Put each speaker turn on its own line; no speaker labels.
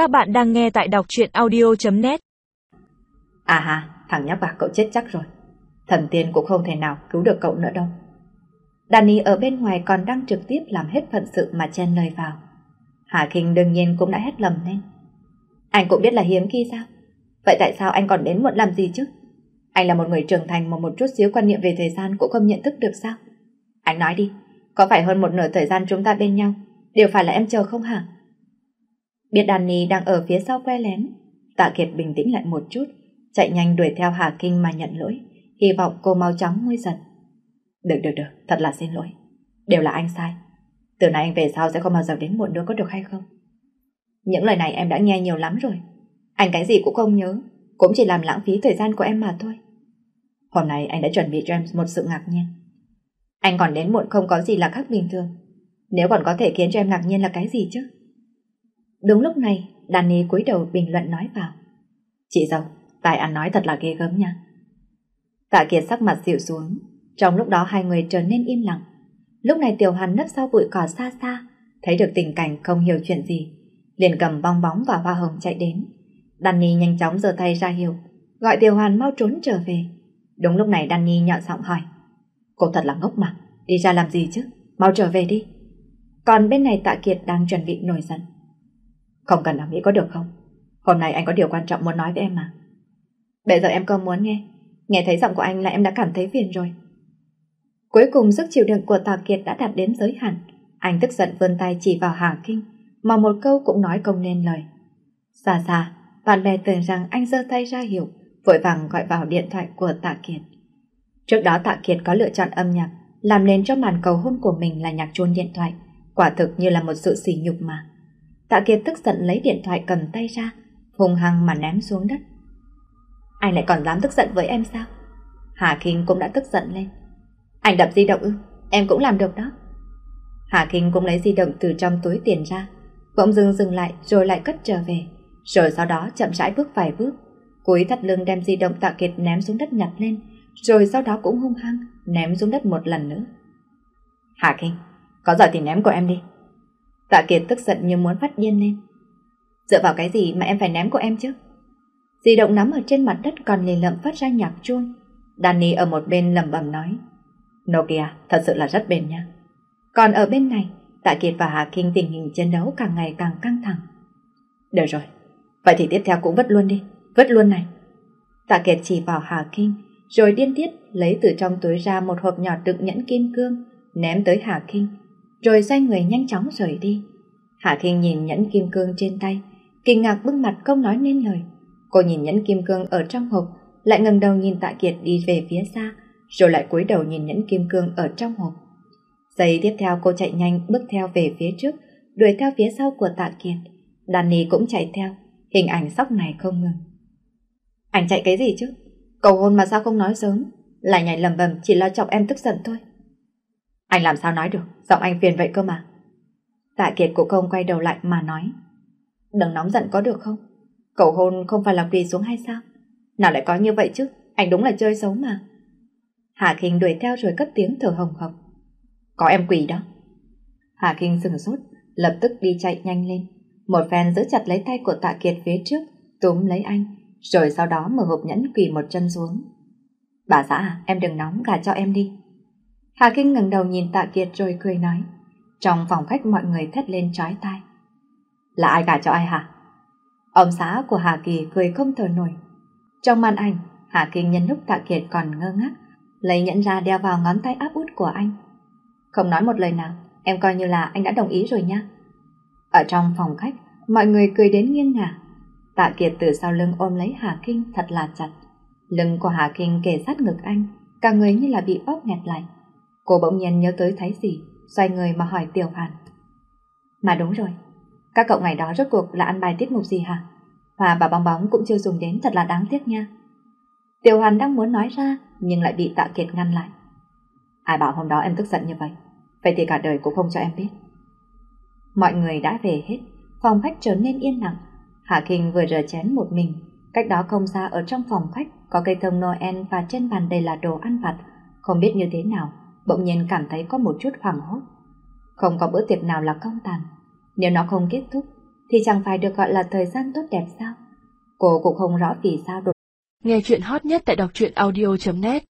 Các bạn đang nghe tại đọc truyện audio.net
À ha, thằng nhóc bạc cậu chết chắc rồi. Thần tiên cũng không thể nào cứu được cậu nữa đâu. Danny ở bên ngoài còn đang trực tiếp làm hết phận sự mà chen lời vào. Hà Kinh đương nhiên cũng đã hét lầm lên. Anh cũng biết là hiếm khi sao? Vậy tại sao anh còn đến muộn làm gì chứ? Anh là một người trưởng thành mà một chút xíu quan niệm về thời gian cũng không nhận thức được sao? Anh nói đi, có phải hơn một nửa thời gian chúng ta bên nhau đều phải là em chờ không hả? Biết Danny đang ở phía sau que lén, Tạ Kiệt bình tĩnh lại một chút, chạy nhanh đuổi theo Hà Kinh mà nhận lỗi, hy vọng cô mau chóng nguôi giận. Được được được, thật là xin lỗi. Đều là anh sai. Từ nay anh về sau sẽ không bao giờ đến muộn nữa có được hay không? Những lời này em đã nghe nhiều lắm rồi. Anh cái gì cũng không nhớ, cũng chỉ làm lãng phí thời gian của em mà thôi. Hôm nay anh đã chuẩn bị cho em một sự ngạc nhiên. Anh còn đến muộn không có gì là khác bình thường. Nếu còn có thể khiến cho em ngạc nhiên là cái gì chứ? Đúng lúc này, Danny cúi đầu bình luận nói vào. Chị dâu, tài ăn nói thật là ghê gớm nha. Tạ Kiệt sắc mặt dịu xuống, trong lúc đó hai người trở nên im lặng. Lúc này Tiểu Hàn nấp sau bụi cỏ xa xa, thấy được tình cảnh không hiểu chuyện gì, liền cầm bong bóng và hoa hồng chạy đến. Danny nhanh chóng giơ tay ra hiệu, gọi Tiểu Hàn mau trốn trở về. Đúng lúc này Danny nhọn giọng hỏi, cô thật là ngốc mà, đi ra làm gì chứ, mau trở về đi. Còn bên này Tạ Kiệt đang chuẩn bị nổi giận. Không cần làm nghĩ có được không? Hôm nay anh có điều quan trọng muốn nói với em mà. Bây giờ em không muốn nghe. Nghe thấy giọng của anh là em đã cảm thấy phiền rồi. Cuối cùng sức chịu đựng của Tạ Kiệt đã đạt đến giới hạn. Anh tức giận vươn tay chỉ vào Hà Kinh, mà một câu cũng nói không nên lời. Xa xa, bạn bè tưởng rằng anh giơ tay ra hiểu vội vàng gọi vào điện thoại của Tạ Kiệt. Trước đó Tạ Kiệt có lựa chọn âm nhạc, làm nên cho màn cầu hôn của mình là nhạc chuông điện thoại, quả thực như là một sự sỉ nhục mà. Tạ Kiệt tức giận lấy điện thoại cầm tay ra, hùng hăng mà ném xuống đất. Anh lại còn dám tức giận với em sao? Hà Kinh cũng đã tức giận lên. Anh đập di động ư? Em cũng làm được đó. Hà Kinh cũng lấy di động từ trong túi tiền ra, bỗng dưng dừng lại rồi lại cất trở về, rồi sau đó chậm rãi bước vài bước, cúi thắt lưng đem di động Tạ Kiệt ném xuống đất nhặt lên, rồi sau đó cũng hung hăng ném xuống đất một lần nữa. Hà Kinh, có giỏi thì ném của em đi. Tạ Kiệt tức giận như muốn phát điên lên. Dựa vào cái gì mà em phải ném của em chứ? Di động nắm ở trên mặt đất còn lì lợm phát ra nhạc chuông. Danny ở một bên lầm bầm nói. Nokia thật sự là rất bền nha. Còn ở bên này, Tạ Kiệt và Hà Kinh tình hình chiến đấu càng ngày càng căng thẳng. Được rồi, vậy thì tiếp theo cũng vứt luôn đi, vứt luôn này. Tạ Kiệt chỉ vào Hà Kinh, rồi điên tiết lấy từ trong túi ra một hộp nhỏ đựng nhẫn kim cương, ném tới Hà Kinh, rồi xoay người nhanh chóng rời đi. Hạ Thiên nhìn nhẫn kim cương trên tay, kinh ngạc bưng mặt không nói nên lời. Cô nhìn nhẫn kim cương ở trong hộp, lại ngẩng đầu nhìn Tạ Kiệt đi về phía xa, rồi lại cúi đầu nhìn nhẫn kim cương ở trong hộp. Giây tiếp theo cô chạy nhanh bước theo về phía trước, đuổi theo phía sau của Tạ Kiệt. Danny cũng chạy theo, hình ảnh sóc này không ngừng. Anh chạy cái gì chứ? Cầu hôn mà sao không nói sớm? Lại nhảy lầm bầm chỉ lo chọc em tức giận thôi. Anh làm sao nói được, giọng anh phiền vậy cơ mà. Tạ Kiệt cũng không quay đầu lại mà nói. Đừng nóng giận có được không? Cầu hôn không phải là quỳ xuống hay sao? Nào lại có như vậy chứ, anh đúng là chơi xấu mà. Hà Kinh đuổi theo rồi cất tiếng thở hồng hộc. Có em quỳ đó. Hà Kinh sừng sốt, lập tức đi chạy nhanh lên. Một phen giữ chặt lấy tay của Tạ Kiệt phía trước, túm lấy anh, rồi sau đó mở hộp nhẫn quỳ một chân xuống. Bà xã, à, em đừng nóng, gà cho em đi. Hà Kinh ngẩng đầu nhìn Tạ Kiệt rồi cười nói. Trong phòng khách mọi người thét lên trói tai. Là ai gả cho ai hả? Ông xã của Hà Kỳ cười không thở nổi. Trong màn ảnh, Hà Kinh nhân lúc Tạ Kiệt còn ngơ ngác, lấy nhẫn ra đeo vào ngón tay áp út của anh. Không nói một lời nào, em coi như là anh đã đồng ý rồi nha. Ở trong phòng khách, mọi người cười đến nghiêng ngả. Tạ Kiệt từ sau lưng ôm lấy Hà Kinh thật là chặt. Lưng của Hà Kinh kề sát ngực anh, cả người như là bị bóp nghẹt lại. Cô bỗng nhiên nhớ tới thấy gì, xoay người mà hỏi Tiểu Hàn. Mà đúng rồi, các cậu ngày đó rốt cuộc là ăn bài tiết mục gì hả? Và bà bóng bóng cũng chưa dùng đến thật là đáng tiếc nha. Tiểu Hàn đang muốn nói ra nhưng lại bị Tạ Kiệt ngăn lại. Ai bảo hôm đó em tức giận như vậy? Vậy thì cả đời cũng không cho em biết. Mọi người đã về hết, phòng khách trở nên yên lặng. Hạ Kinh vừa rửa chén một mình, cách đó không xa ở trong phòng khách có cây thông Noel và trên bàn đầy là đồ ăn vặt, không biết như thế nào, bỗng nhiên cảm thấy có một chút hoảng hốt. Không có bữa tiệc nào là công tàn, nếu nó không kết thúc, thì chẳng phải được gọi là thời gian tốt đẹp sao? Cô cũng không rõ vì sao đột
Nghe chuyện hot nhất tại đọc truyện audio.net